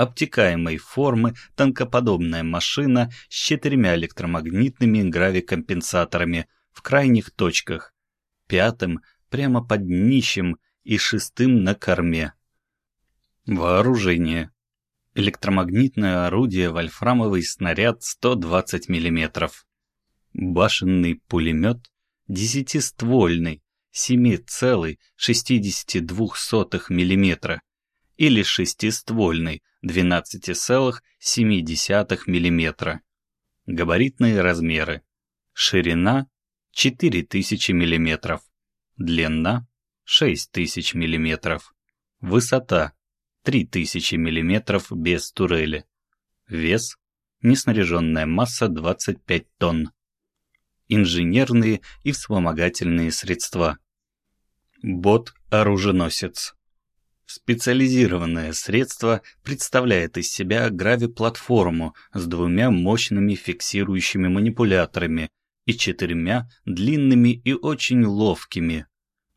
Обтекаемой формы танкоподобная машина с четырьмя электромагнитными гравикомпенсаторами в крайних точках, пятым прямо под днищем и шестым на корме. Вооружение. Электромагнитное орудие вольфрамовый снаряд 120 мм. Башенный пулемет десятиствольный 7,62 мм или шестиствольный 12,7 мм. Габаритные размеры. Ширина 4000 мм. Длина 6000 мм. Высота 3000 мм без турели. Вес неснаряженная масса 25 тонн. Инженерные и вспомогательные средства. Бот-оруженосец. Специализированное средство представляет из себя гравиплатформу с двумя мощными фиксирующими манипуляторами и четырьмя длинными и очень ловкими.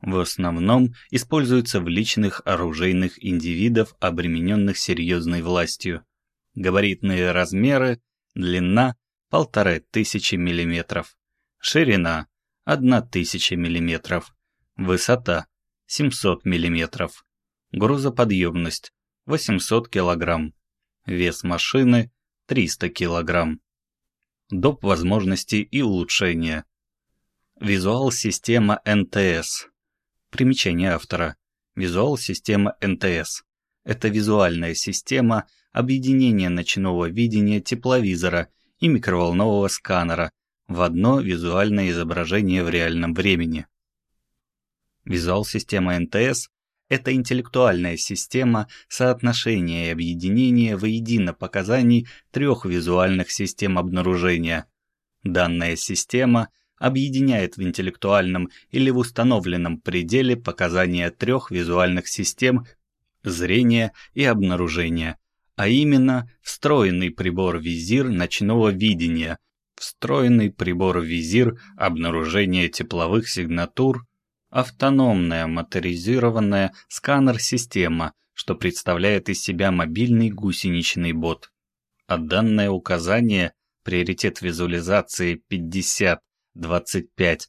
В основном используется в личных оружейных индивидов, обремененных серьезной властью. Габаритные размеры, длина – полторы тысячи миллиметров, ширина – одна тысяча миллиметров, высота – 700 миллиметров грузоподъемность 800 кг, вес машины 300 кг. Доп. возможности и улучшения. Визуал-система НТС. Примечание автора. Визуал-система НТС. Это визуальная система объединения ночного видения тепловизора и микроволнового сканера в одно визуальное изображение в реальном времени. Визуал-система НТС это интеллектуальная система соотношения и объединения воедино показаний трех визуальных систем обнаружения. Данная система объединяет в интеллектуальном или в установленном пределе показания трех визуальных систем зрения и обнаружения, а именно встроенный прибор-визир ночного видения, встроенный прибор-визир обнаружения тепловых сигнатур, автономная моторизированная сканер-система, что представляет из себя мобильный гусеничный бот. А данное указание приоритет визуализации 50-25-25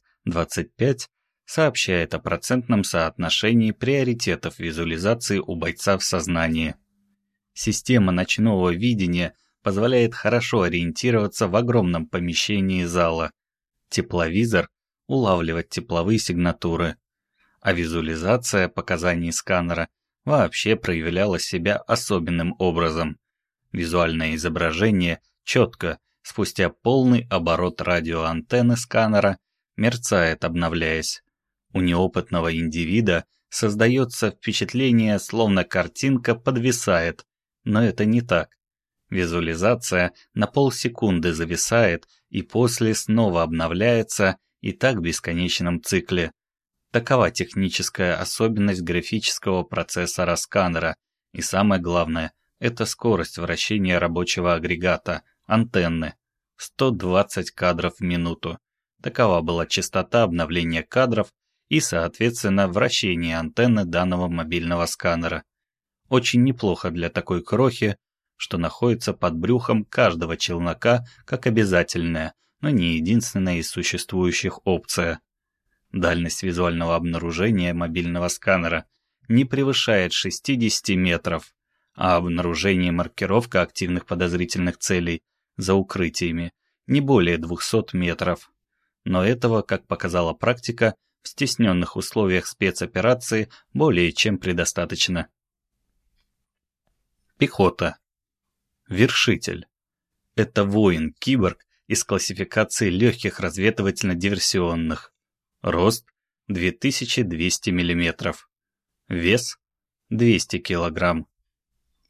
сообщает о процентном соотношении приоритетов визуализации у бойца в сознании. Система ночного видения позволяет хорошо ориентироваться в огромном помещении зала. Тепловизор улавливать тепловые сигнатуры, а визуализация показаний сканера вообще проявляла себя особенным образом. Визуальное изображение четко, спустя полный оборот радиоантенны сканера, мерцает, обновляясь. У неопытного индивида создается впечатление, словно картинка подвисает, но это не так. Визуализация на полсекунды зависает и после снова обновляется и так бесконечном цикле. Такова техническая особенность графического процессора сканера, и самое главное – это скорость вращения рабочего агрегата, антенны, 120 кадров в минуту. Такова была частота обновления кадров и, соответственно, вращение антенны данного мобильного сканера. Очень неплохо для такой крохи, что находится под брюхом каждого челнока как обязательное – но не единственная из существующих опция. Дальность визуального обнаружения мобильного сканера не превышает 60 метров, а обнаружение маркировка активных подозрительных целей за укрытиями не более 200 метров. Но этого, как показала практика, в стесненных условиях спецоперации более чем предостаточно. Пехота. Вершитель. Это воин-киборг, из классификации легких разведывательно-диверсионных. Рост 2200 мм. Вес 200 кг.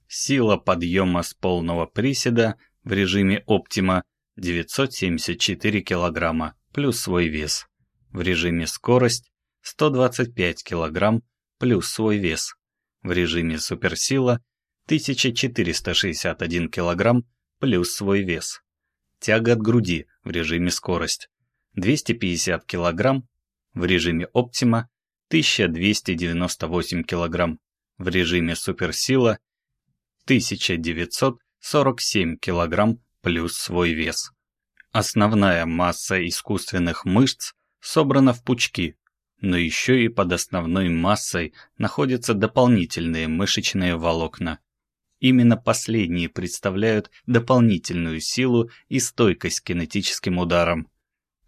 Сила подъема с полного приседа в режиме оптима 974 кг плюс свой вес. В режиме скорость 125 кг плюс свой вес. В режиме суперсила 1461 кг плюс свой вес тяга от груди в режиме скорость, 250 кг в режиме оптима, 1298 кг в режиме суперсила, 1947 кг плюс свой вес. Основная масса искусственных мышц собрана в пучки, но еще и под основной массой находятся дополнительные мышечные волокна. Именно последние представляют дополнительную силу и стойкость к кинетическим ударам.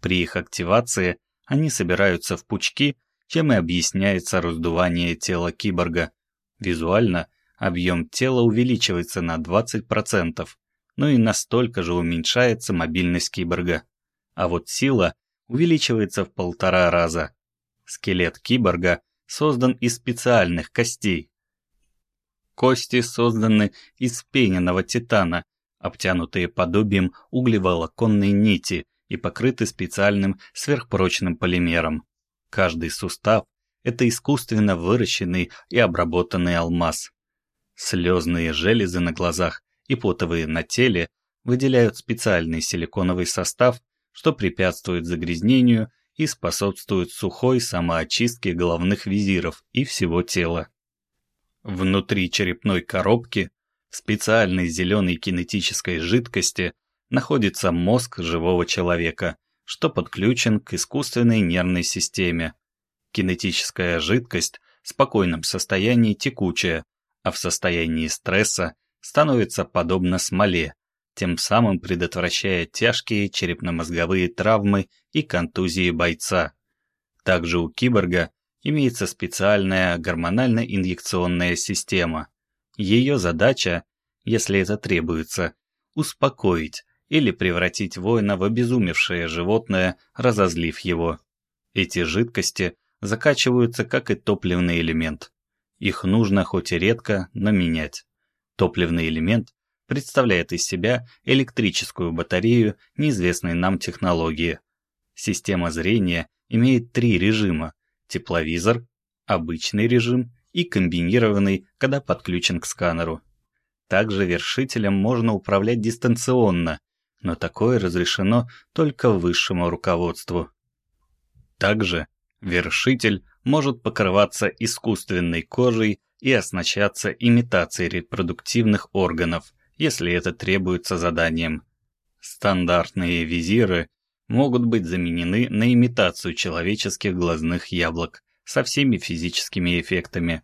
При их активации они собираются в пучки, чем и объясняется раздувание тела киборга. Визуально объем тела увеличивается на 20%, но и настолько же уменьшается мобильность киборга. А вот сила увеличивается в полтора раза. Скелет киборга создан из специальных костей, Кости созданы из пененного титана, обтянутые подобием углеволоконной нити и покрыты специальным сверхпрочным полимером. Каждый сустав – это искусственно выращенный и обработанный алмаз. Слезные железы на глазах и потовые на теле выделяют специальный силиконовый состав, что препятствует загрязнению и способствует сухой самоочистке головных визиров и всего тела. Внутри черепной коробки в специальной зеленой кинетической жидкости находится мозг живого человека, что подключен к искусственной нервной системе. Кинетическая жидкость в спокойном состоянии текучая, а в состоянии стресса становится подобно смоле, тем самым предотвращая тяжкие черепно-мозговые травмы и контузии бойца. Также у киборга имеется специальная гормонально-инъекционная система. Ее задача, если это требуется, успокоить или превратить воина в обезумевшее животное, разозлив его. Эти жидкости закачиваются как и топливный элемент. Их нужно хоть и редко, но менять. Топливный элемент представляет из себя электрическую батарею неизвестной нам технологии. Система зрения имеет три режима – тепловизор, обычный режим и комбинированный, когда подключен к сканеру. Также вершителем можно управлять дистанционно, но такое разрешено только высшему руководству. Также вершитель может покрываться искусственной кожей и оснащаться имитацией репродуктивных органов, если это требуется заданием. Стандартные визиры могут быть заменены на имитацию человеческих глазных яблок со всеми физическими эффектами.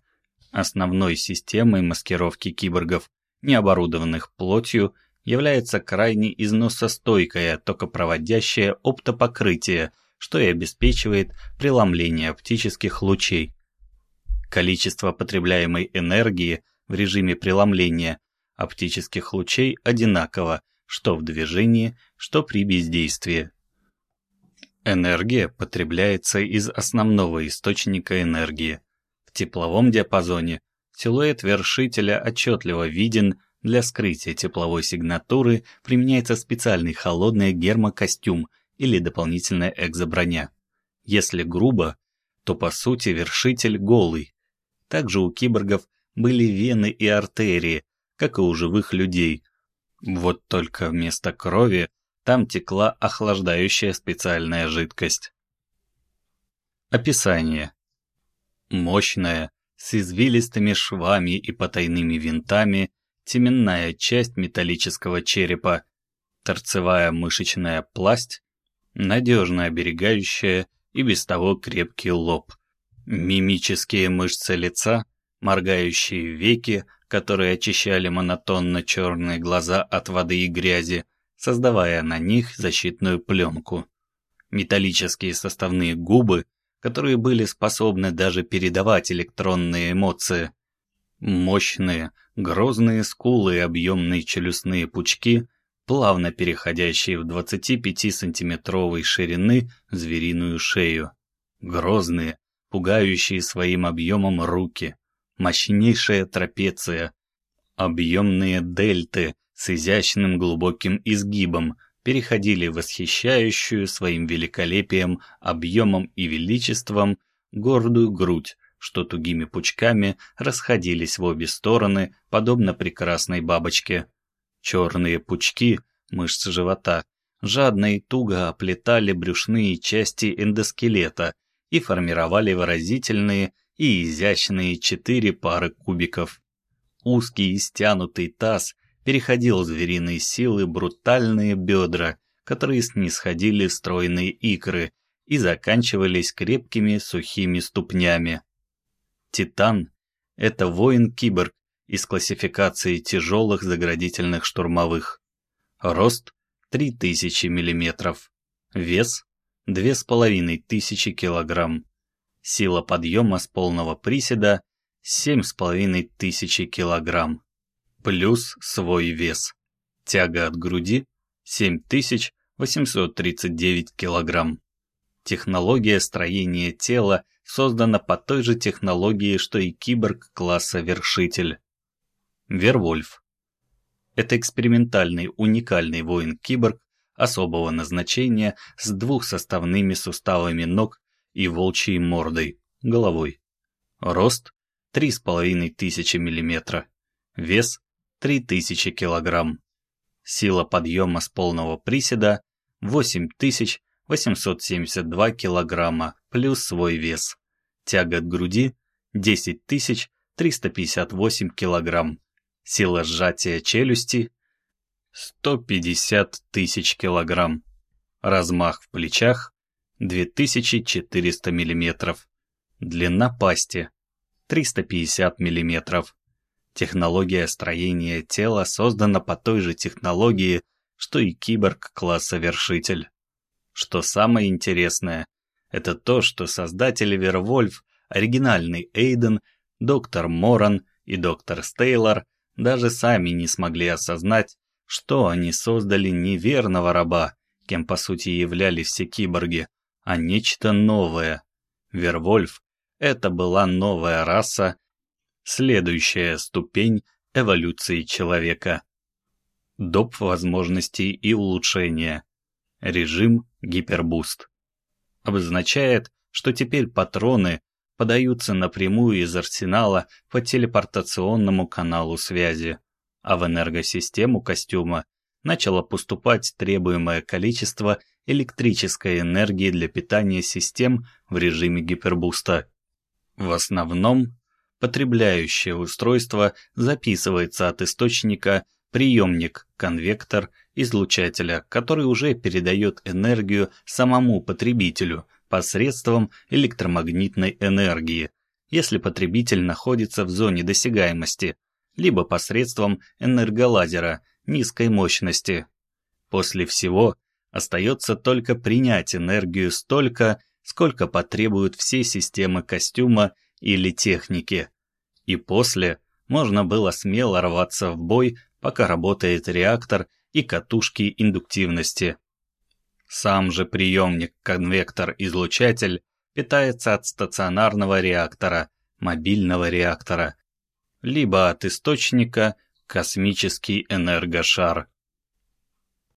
Основной системой маскировки киборгов, не оборудованных плотью, является крайне износостойкое токопроводящее оптопокрытие, что и обеспечивает преломление оптических лучей. Количество потребляемой энергии в режиме преломления оптических лучей одинаково, что в движении, что при бездействии. Энергия потребляется из основного источника энергии. В тепловом диапазоне силуэт вершителя отчетливо виден, для скрытия тепловой сигнатуры применяется специальный холодный гермокостюм или дополнительная экзоброня. Если грубо, то по сути вершитель голый. Также у киборгов были вены и артерии, как и у живых людей. Вот только вместо крови там текла охлаждающая специальная жидкость. Описание. Мощная, с извилистыми швами и потайными винтами, теменная часть металлического черепа, торцевая мышечная пласть, надежно оберегающая и без того крепкий лоб, мимические мышцы лица, моргающие веки, которые очищали монотонно черные глаза от воды и грязи, создавая на них защитную пленку. Металлические составные губы, которые были способны даже передавать электронные эмоции. Мощные, грозные скулы и объемные челюстные пучки, плавно переходящие в 25-сантиметровой ширины звериную шею. Грозные, пугающие своим объемом руки, мощнейшая трапеция, объемные дельты с изящным глубоким изгибом переходили восхищающую своим великолепием, объемом и величеством гордую грудь, что тугими пучками расходились в обе стороны, подобно прекрасной бабочке. Черные пучки, мышцы живота, жадно и туго оплетали брюшные части эндоскелета и формировали выразительные и изящные четыре пары кубиков. Узкий и стянутый таз переходил звериные силы брутальные бедра, которые снисходили стройные икры и заканчивались крепкими сухими ступнями. Титан — это воин-киборг из классификации тяжелых заградительных штурмовых. Рост — 3000 мм. Вес — 2500 кг. Сила подъема с полного приседа – 7500 кг. Плюс свой вес. Тяга от груди – 7839 кг. Технология строения тела создана по той же технологии, что и киборг класса Вершитель. Вервольф. Это экспериментальный уникальный воин-киборг особого назначения с двухсоставными суставами ног и волчьей мордой, головой. Рост 3500 мм. Вес 3000 кг. Сила подъема с полного приседа 8872 кг плюс свой вес. Тяга от груди 10358 кг. Сила сжатия челюсти 150 тысяч килограмм. Размах в плечах 2400 мм. Длина пасти 350 мм. Технология строения тела создана по той же технологии, что и киборг класса Вершитель. Что самое интересное, это то, что создатели Вервольф, оригинальный Эйден, доктор Моран и доктор Стейлор даже сами не смогли осознать, что они создали не верного раба, кем по сути являлись все киборги, а нечто новое. Вервольф — это была новая раса, следующая ступень эволюции человека. Доп. возможностей и улучшения. Режим гипербуст. Обозначает, что теперь патроны подаются напрямую из арсенала по телепортационному каналу связи, а в энергосистему костюма начало поступать требуемое количество электрической энергии для питания систем в режиме гипербуста. В основном потребляющее устройство записывается от источника приемник, конвектор, излучателя, который уже передает энергию самому потребителю посредством электромагнитной энергии, если потребитель находится в зоне досягаемости, либо посредством энерголазера низкой мощности. После всего остается только принять энергию столько, сколько потребуют все системы костюма или техники. И после можно было смело рваться в бой, пока работает реактор и катушки индуктивности. Сам же приемник-конвектор-излучатель питается от стационарного реактора, мобильного реактора, либо от источника космический энергошар.